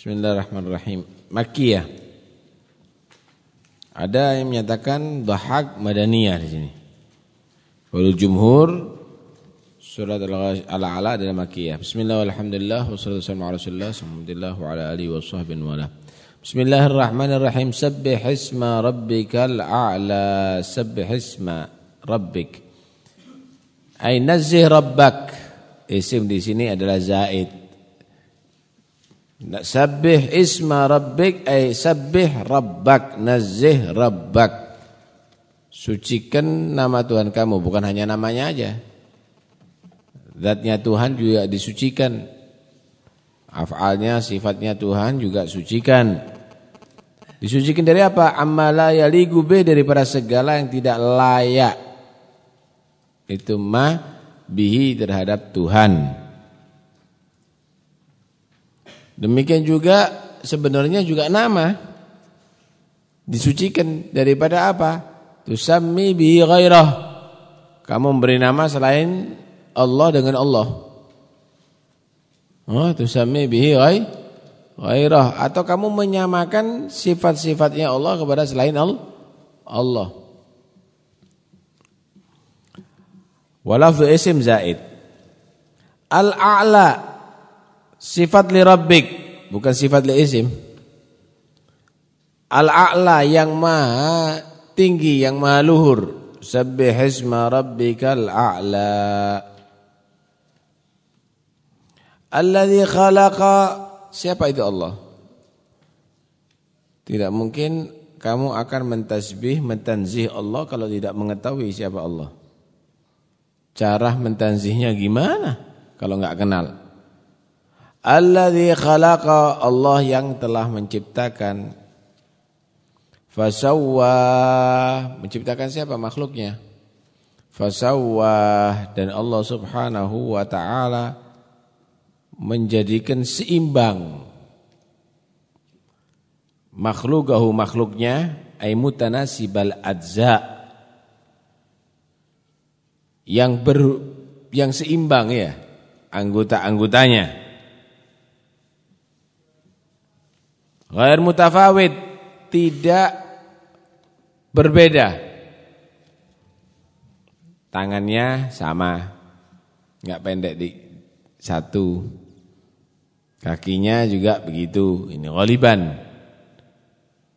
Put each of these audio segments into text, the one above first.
Bismillahirrahmanirrahim. Makkiyah. Ada yang menyatakan dhahak madaniyah di sini. Wal jumhur surat Al-A'la adalah makkiyah. Bismillah walhamdulillah wassalatu wassalamu ala Bismillahirrahmanirrahim. Sabbih isma rabbikal a'la. Sabbih isma rabbik. Ay nazzih rabbak. Isim di sini adalah zaid. Sabbih isma rabbik ay sabbih rabbak nazih rabbak. Sucikan nama Tuhan kamu bukan hanya namanya aja. Zatnya Tuhan juga disucikan. Af'alnya sifatnya Tuhan juga sucikan. Disucikan dari apa? Amala yaligu bih daripada segala yang tidak layak. Itu mah bihi terhadap Tuhan. Demikian juga sebenarnya juga nama disucikan daripada apa? Tusammi bihi ghairah. Kamu memberi nama selain Allah dengan Allah. Oh, tusammi bihi ghairah atau kamu menyamakan sifat-sifatnya Allah kepada selain Allah. Walafzu isim zaid. Al-a'la Sifat li rabbik bukan sifat li isim. Al-a'la yang maha tinggi, yang maha luhur. Sabbih isma rabbikal a'la. Alladhi khalaqa siapa itu Allah? Tidak mungkin kamu akan mentasbih, mentanzih Allah kalau tidak mengetahui siapa Allah. Cara mentanzihnya gimana kalau enggak kenal? Alladzi khalaqa Allah yang telah menciptakan. Fasawwa. Menciptakan siapa makhluknya? Fasawwa. Dan Allah Subhanahu wa taala menjadikan seimbang makhlukahu makhluknya ay mutanasibal adza yang ber yang seimbang ya anggota-anggotanya Ghair mutafawid tidak berbeda. Tangannya sama. Enggak pendek di satu. Kakinya juga begitu. Ini ghaliban.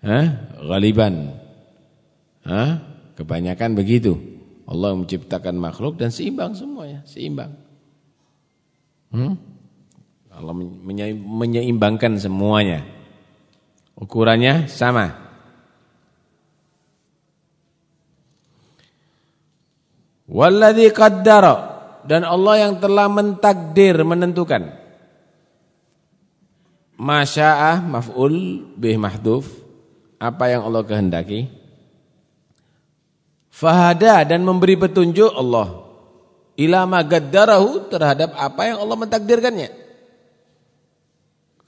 Hah? Ghaliban. Hah? Kebanyakan begitu. Allah menciptakan makhluk dan seimbang semuanya, seimbang. Hmm? Allah menyeimbangkan semuanya. Ukurannya sama. Walladzi qaddara dan Allah yang telah mentakdir menentukan. Masya'ah maf'ul bih mahduf apa yang Allah kehendaki. Fahada dan memberi petunjuk Allah ila ma terhadap apa yang Allah mentakdirkannya.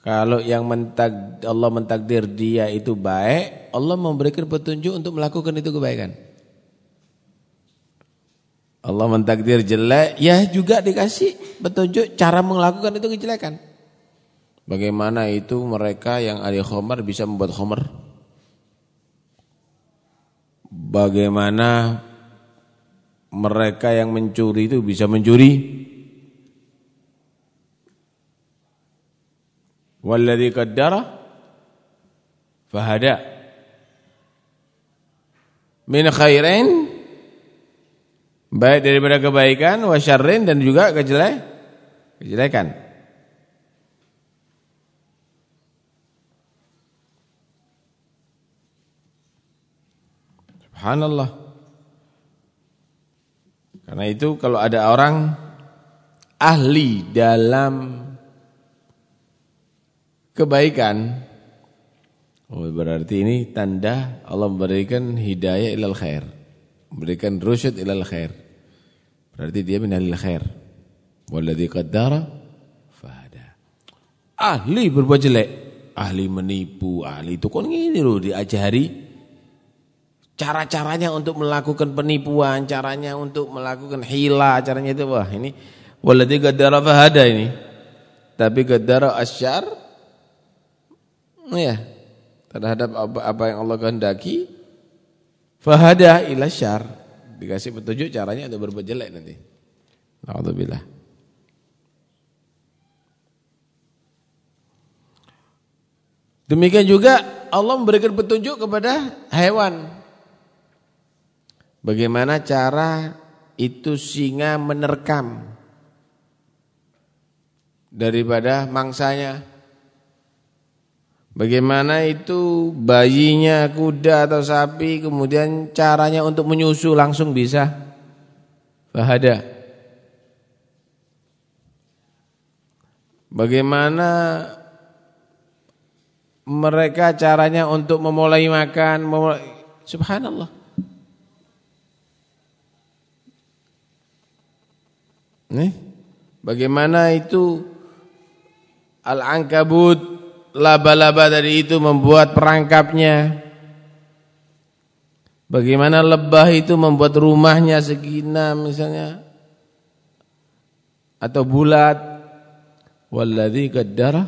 Kalau yang mentag, Allah mentakdir dia itu baik, Allah memberikan petunjuk untuk melakukan itu kebaikan. Allah mentakdir jelek, ya juga dikasih petunjuk cara melakukan itu kejelekan. Bagaimana itu mereka yang ahli khomer bisa membuat khomer? Bagaimana mereka yang mencuri itu bisa mencuri? Walladhi qaddara fahada. Min khairin baik daripada kebaikan wa syarrin dan juga kejelek kejelekan. Subhanallah. Karena itu kalau ada orang ahli dalam kebaikan. Oh, berarti ini tanda Allah memberikan hidayah ilal khair. Memberikan rusyud ilal khair. Berarti dia minalil khair. Walladzi qaddara fahada. Ahli berbuat jelek, ahli menipu, ahli itu kan gini loh diajari cara-caranya untuk melakukan penipuan, caranya untuk melakukan hila, caranya itu wah ini walladzi qaddara fahada ini. Tapi qaddara asyar Ya. Terhadap apa, apa yang Allah kehendaki fahada ila syar. Dikasih petunjuk caranya untuk berbuat jelek nanti. Alhamdulillah. Demikian juga Allah memberikan petunjuk kepada hewan. Bagaimana cara itu singa menerkam daripada mangsanya. Bagaimana itu bayinya kuda atau sapi kemudian caranya untuk menyusu langsung bisa. Bahada. Bagaimana mereka caranya untuk memulai makan, memulai, subhanallah. Nih, bagaimana itu Al-ankabut laba-laba dari itu membuat perangkapnya. Bagaimana lebah itu membuat rumahnya segina misalnya atau bulat. Walladzi qaddara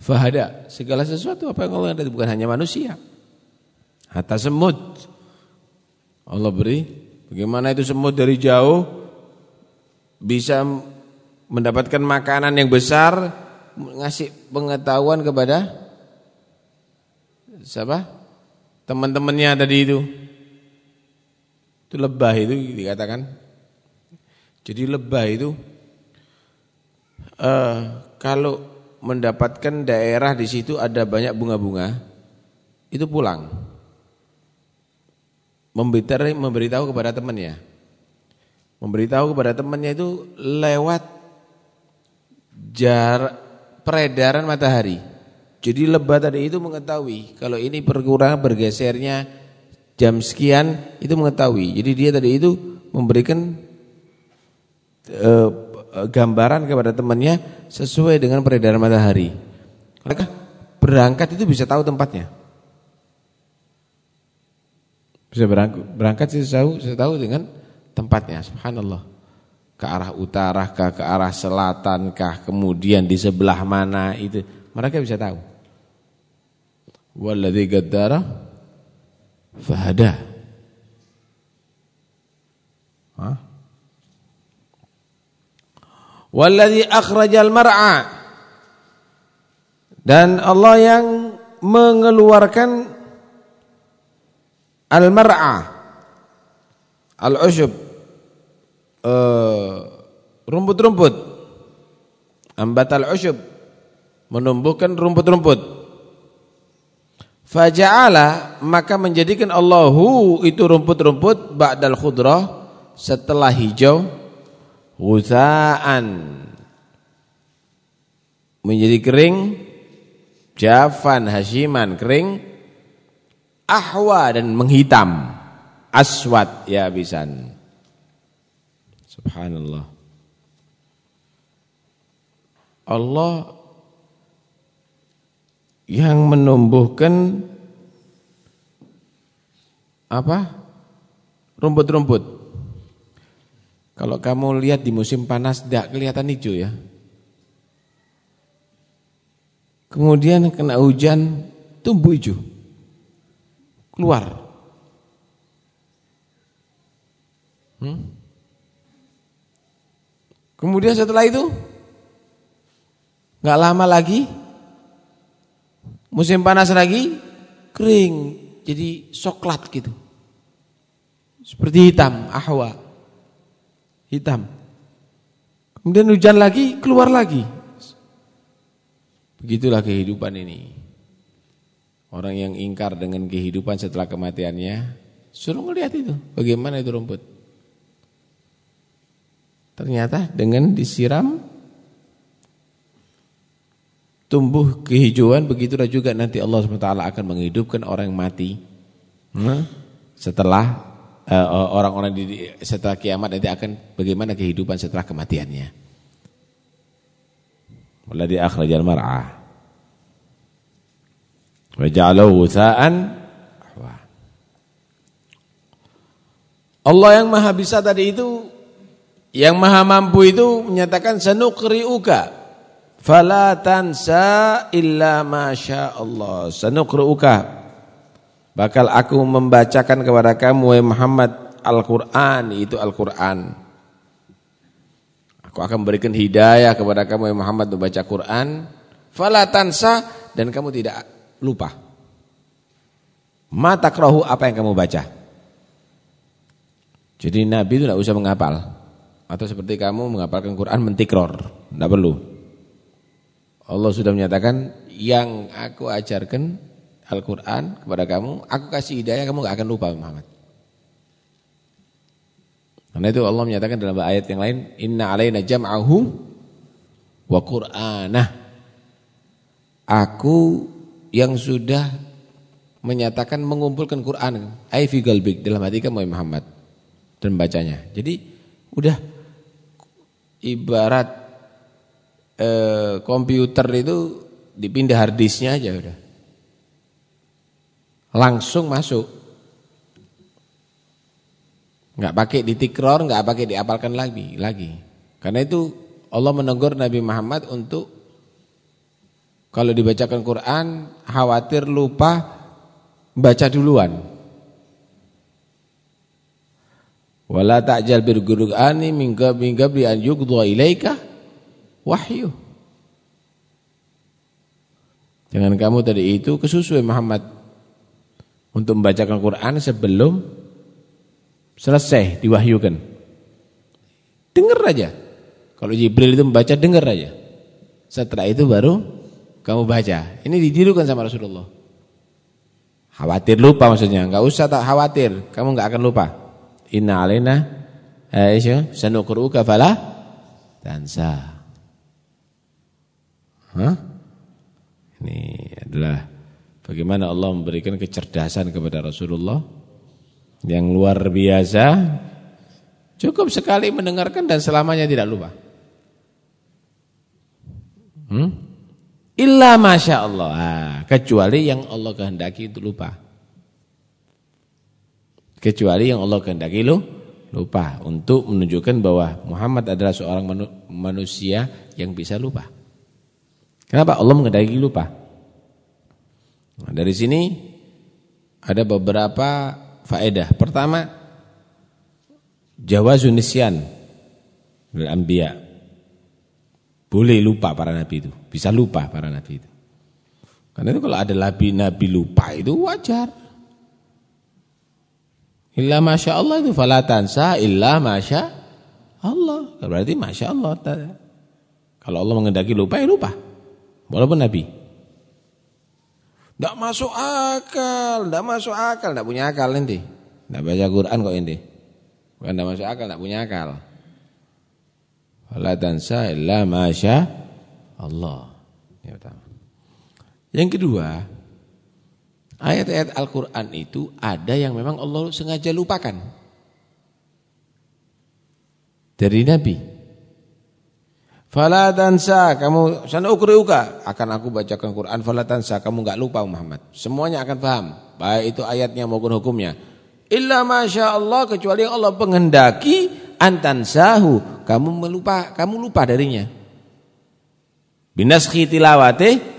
fahada. Segala sesuatu apa yang Allah ada bukan hanya manusia. Hatta semut. Allah beri bagaimana itu semut dari jauh bisa mendapatkan makanan yang besar ngasih pengetahuan kepada siapa? Teman-temannya tadi itu. Itu lebah itu dikatakan. Jadi lebah itu uh, kalau mendapatkan daerah di situ ada banyak bunga-bunga, itu pulang. Memberitahu, memberitahu kepada temannya. Memberitahu kepada temannya itu lewat jar peredaran matahari. Jadi lebah tadi itu mengetahui kalau ini berkurang bergesernya jam sekian itu mengetahui. Jadi dia tadi itu memberikan e, gambaran kepada temannya sesuai dengan peredaran matahari. Mereka berangkat itu bisa tahu tempatnya. Bisa berangkat, berangkat sih tahu, tahu dengan tempatnya. Subhanallah ke arah utara kah, ke arah selatan kah, kemudian di sebelah mana itu mereka bisa tahu. Walladzi gaddara fahada. Hah? Walladzi akhrajal mar'a dan Allah yang mengeluarkan al-mar'a al-ushub Eh, rumput-rumput. Ambatal usyub. Menumbuhkan rumput-rumput. Faja'ala maka menjadikan Allahu itu rumput-rumput ba'dal khudrah setelah hijau. Huzaan menjadi kering. Jafan hasyiman kering. Ahwa dan menghitam. Aswad ya bisan Subhanallah. Allah yang menumbuhkan apa? Rumput-rumput. Kalau kamu lihat di musim panas tidak kelihatan hijau ya. Kemudian kena hujan tumbuh hijau. Keluar. Hmm? Kemudian setelah itu nggak lama lagi musim panas lagi kering jadi soklat gitu. Seperti hitam, ahwa. Hitam. Kemudian hujan lagi, keluar lagi. Begitulah kehidupan ini. Orang yang ingkar dengan kehidupan setelah kematiannya, suruh ngelihat itu. Bagaimana itu rumput. Ternyata dengan disiram tumbuh kehijauan begitulah juga nanti Allah SWT akan menghidupkan orang yang mati. Hmm? Setelah eh, orang-orang uh, setelah kiamat nanti akan bagaimana kehidupan setelah kematiannya. Walladzi akhrajal mar'ah wa ja'alahu Allah yang maha bisa tadi itu yang maha mampu itu menyatakan sanuqri'uka Fala tansa illa masya Allah. Sanuqru'uka. Bakal aku membacakan kepada kamu wahai Muhammad Al-Qur'an itu Al-Qur'an. Aku akan berikan hidayah kepada kamu wahai Muhammad membaca Quran. Fala tansa dan kamu tidak lupa. Mata takrahu apa yang kamu baca. Jadi Nabi itu tidak usah menghafal. Atau seperti kamu menghafalkan Quran mentikror. Tidak perlu. Allah sudah menyatakan yang aku ajarkan Al-Quran kepada kamu, aku kasih hidayah kamu gak akan lupa Muhammad. Karena itu Allah menyatakan dalam ayat yang lain, Inna alaina jam'ahu wa Qur'anah. Aku yang sudah menyatakan mengumpulkan Quran, ai fi dalam hati kamu Muhammad dan bacanya. Jadi udah ibarat eh, komputer itu dipindah harddisknya aja udah. Langsung masuk. Enggak pakai ditikror, enggak pakai diapalkan lagi, lagi. Karena itu Allah menegur Nabi Muhammad untuk kalau dibacakan Quran khawatir lupa baca duluan. Wala ta'jal bil Qur'ani min qabli an yuqdha ilaika wahyu. Jangan kamu tadi itu kesusu Muhammad untuk membacakan Quran sebelum selesai diwahyukan. Dengar aja. Kalau Jibril itu membaca dengar aja. Setelah itu baru kamu baca. Ini didirukan sama Rasulullah. Khawatir lupa maksudnya, enggak usah tak khawatir, kamu enggak akan lupa. Inna alaina Aisyah sanuqru'uka fala tansa. Hah? Ini adalah bagaimana Allah memberikan kecerdasan kepada Rasulullah yang luar biasa. Cukup sekali mendengarkan dan selamanya tidak lupa. Hmm? Illa masya Allah. Ah, kecuali yang Allah kehendaki itu lupa. Kecuali yang Allah kehendaki lu lupa untuk menunjukkan bahwa Muhammad adalah seorang manusia yang bisa lupa. Kenapa Allah mengendaki lupa? Nah, dari sini ada beberapa faedah. Pertama, jawazun nisyan lil. Boleh lupa para nabi itu, bisa lupa para nabi itu. Karena itu kalau ada nabi-nabi lupa itu wajar. Illa masya Allah itu falatansa illa masya Allah. Berarti masya Allah. Kalau Allah mengendaki lupa ya lupa. Walaupun Nabi. Tidak masuk akal, tidak masuk akal, tidak punya akal nanti. Tidak baca Quran kok ini. Bukan tidak masuk akal, tidak punya akal. Falatansa illa masya Allah. Yang kedua, Ayat-ayat Al-Quran itu ada yang memang Allah sengaja lupakan. Dari Nabi. Fala tansa kamu sana ukriuka akan aku bacakan Quran fala tansa kamu enggak lupa Muhammad. Semuanya akan paham, baik itu ayatnya maupun hukumnya. Illa masya Allah kecuali Allah pengendaki antansahu kamu melupa kamu lupa darinya. Binaskhi tilawate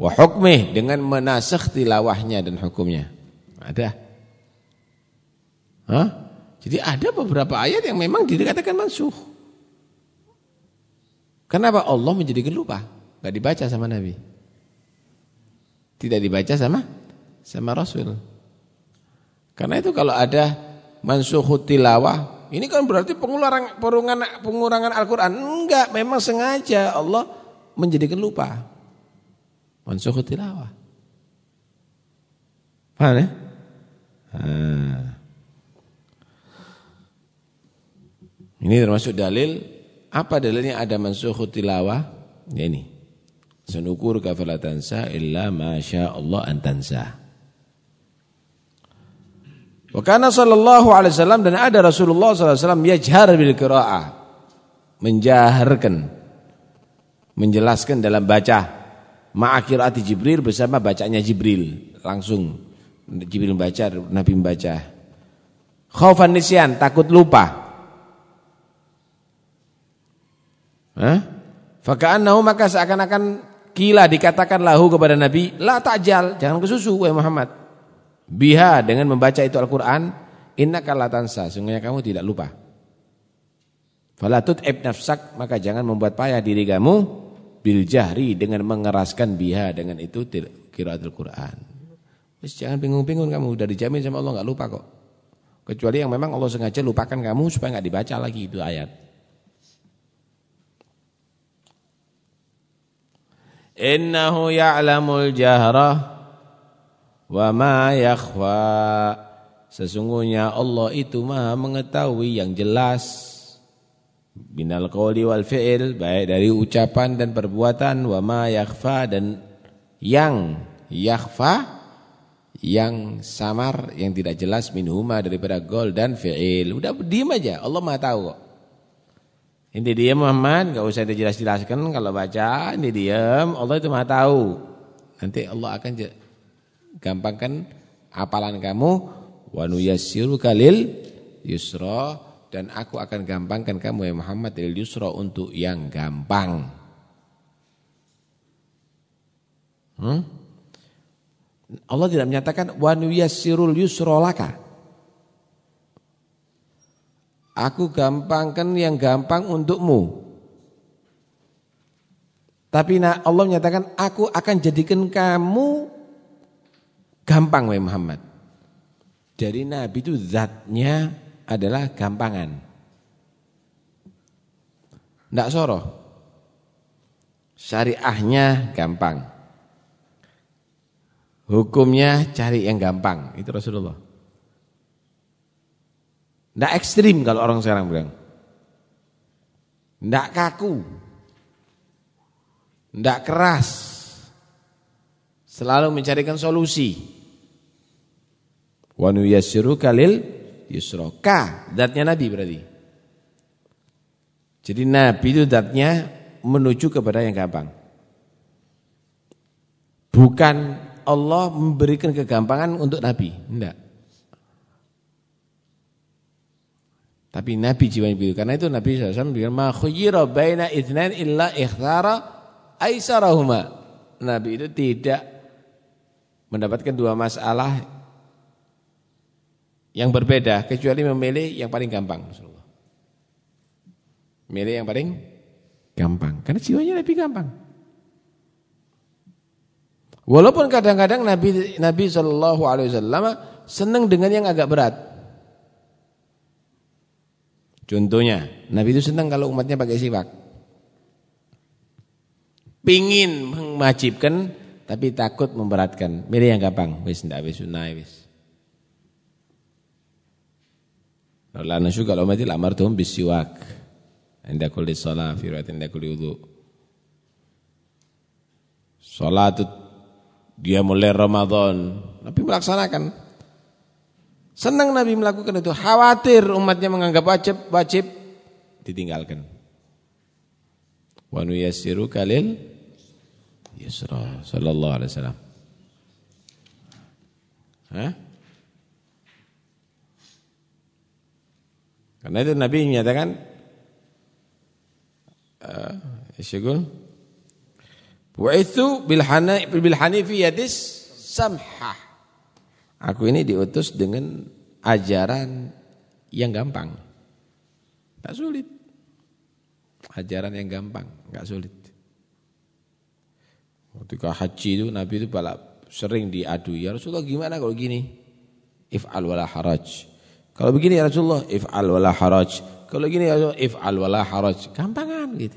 wa hukmih dengan menasakh tilawahnya dan hukumnya. Ada. Hah? Jadi ada beberapa ayat yang memang dikatakan mansuh. Kenapa Allah menjadikan lupa? Gak dibaca sama Nabi. Tidak dibaca sama sama Rasul. Karena itu kalau ada mansuh tilawah, ini kan berarti pengurangan, pengurangan Al-Qur'an. Enggak, memang sengaja Allah menjadikan lupa. Mansukh tilawah. Paham ya? Nah. Ini termasuk dalil apa dalilnya ada mansukh tilawah? Ya ini. Sanukur kafalatansa illa masya Allah antansa. Wa kana sallallahu alaihi wasallam dan ada Rasulullah sallallahu alaihi wasallam yajhar bil qiraah. Menjaharkan menjelaskan dalam baca ma'akhirati Jibril bersama bacanya Jibril langsung Jibril membaca Nabi membaca khaufan nisyan takut lupa Hah? Faka'annahu maka seakan-akan kila dikatakan lahu kepada Nabi, la ta'jal, jangan kesusu wahai Muhammad. Biha dengan membaca itu Al-Qur'an, innaka la tansa, sungguhnya kamu tidak lupa. Fala tut'ib nafsak, maka jangan membuat payah diri kamu bil jahri dengan mengeraskan biha dengan itu qiraatul Qur'an. Jangan bingung-bingung kamu, udah dijamin sama Allah enggak lupa kok. Kecuali yang memang Allah sengaja lupakan kamu supaya enggak dibaca lagi itu ayat. Innahu ya'lamul jahra wa ma yakhfa. Sesungguhnya Allah itu Maha mengetahui yang jelas binal qawli wal fi'il baik dari ucapan dan perbuatan wa ma yakhfa dan yang yakhfa yang samar yang tidak jelas minhuma daripada gol dan fi'il. Udah diam aja, Allah Maha tahu kok. Ini dia Muhammad, enggak usah dijelas-jelaskan kalau baca, ini diam, Allah itu Maha tahu. Nanti Allah akan gampangkan apalan kamu wa nuyassiruka lil yusra dan aku akan gampangkan kamu ya Muhammad lil yusra untuk yang gampang. Hmm? Allah tidak menyatakan wa nuyassirul yusra laka. Aku gampangkan yang gampang untukmu. Tapi Allah menyatakan aku akan jadikan kamu gampang wahai Muhammad. Jadi Nabi itu zatnya adalah gampangan. Tidak soroh. Syariahnya gampang. Hukumnya cari yang gampang. Itu Rasulullah. Tidak ekstrim kalau orang sekarang bilang. Tidak kaku. Tidak keras. Selalu mencarikan solusi. Wa nuyassiru kalil yusra. Ka, zatnya Nabi berarti. Jadi Nabi itu zatnya menuju kepada yang gampang. Bukan Allah memberikan kegampangan untuk Nabi, enggak. Tapi Nabi jiwanya begitu. Karena itu Nabi SAW bilang, Ma khuyira baina ithnan illa ikhtara aisarahuma. Nabi itu tidak mendapatkan dua masalah yang berbeda. Kecuali memilih yang paling gampang. Rasulullah. Memilih yang paling gampang. Karena jiwanya Nabi gampang. Walaupun kadang-kadang Nabi Nabi Shallallahu Alaihi Wasallam senang dengan yang agak berat. Contohnya, Nabi itu senang kalau umatnya pakai siwak. Pingin mewajibkan tapi takut memberatkan. Milih yang gampang, wis ndak wis sunah wis. La nasyu kalau umat amartuhum bisiwak. Inda kulli shalah fi riwayatin inda kulli wudu. Salat dia mulai Ramadan, Nabi melaksanakan Senang Nabi melakukan itu, khawatir umatnya menganggap wajib, wajib ditinggalkan. Wa nuyassiru kalil yusra sallallahu alaihi wasallam. Hah? Karena itu Nabi menyatakan uh, Isyagul Bu'ithu bil hanifiyadis samhah Aku ini diutus dengan ajaran yang gampang. Tak sulit. Ajaran yang gampang, enggak sulit. Ketika haji itu Nabi itu balap sering diadu, ya Rasulullah gimana kalau gini? If'al wala haraj. Kalau begini ya Rasulullah, if'al wala haraj. Kalau gini ya Rasulullah, if'al wala haraj. Gampangan gitu.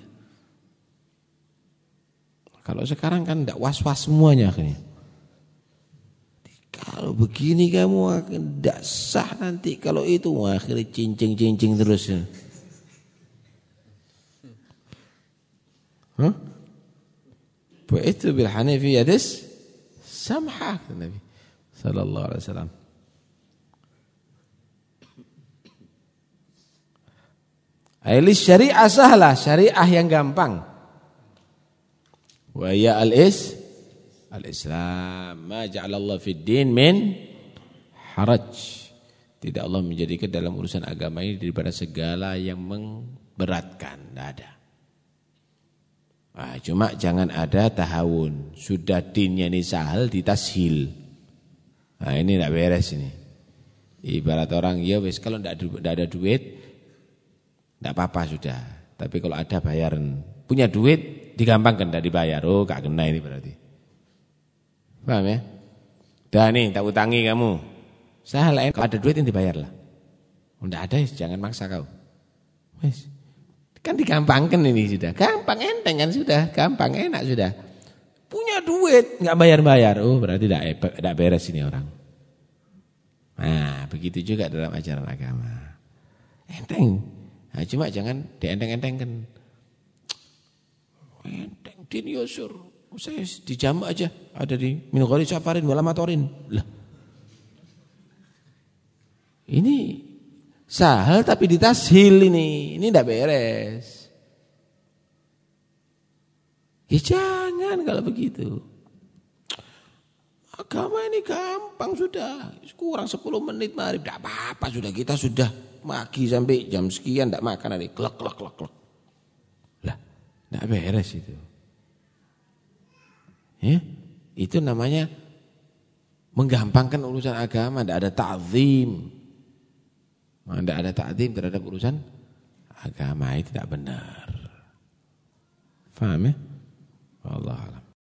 Kalau sekarang kan tidak was-was semuanya akhirnya. Kalau begini kamu tidak sah nanti kalau itu akhirnya cincing-cincing terus. Hah? Itu bil Hanifiyadis samha Nabi sallallahu alaihi wasallam. Ailis syariah sahlah, syariah yang gampang. Wa ya al-is al-Islam. Ma ja'alallah fid din min haraj. Tidak Allah menjadikan dalam urusan agama ini daripada segala yang memberatkan. Tidak ada. Nah, cuma jangan ada tahawun. Sudah dinnya ini sahal ditashil. Nah ini tidak beres ini. Ibarat orang, ya wis kalau tidak ada duit, tidak apa-apa sudah. Tapi kalau ada bayaran, punya duit, digampangkan tidak dibayar. Oh gak kena ini berarti. Paham ya? Dah nih, tak utangi kamu. Sahal, kalau ada duit ini dibayarlah. Tidak ada, jangan maksa kau. Wis. Kan digampangkan ini sudah. Gampang enteng kan sudah. Gampang enak sudah. Punya duit nggak bayar-bayar. Oh berarti tidak beres ini orang. Nah begitu juga dalam ajaran agama. Enteng. Nah, cuma jangan dienteng-entengkan. Enteng din yusur. Saya dijam aja. Ada di minugori safarin walamatorin. Lah. Ini Sahal tapi ditashil ini. Ini tidak beres. Ya jangan kalau begitu. Agama ini gampang sudah. Kurang 10 menit mari. Tidak apa-apa sudah. Kita sudah magi sampai jam sekian. Tidak makan hari. Klek, klek, klek, klek. Lah, tidak beres itu. Ya, itu namanya menggampangkan urusan agama. Tidak ada ta'zim. Tidak ada takdim terhadap urusan agama itu tidak benar. Faham ya? Allah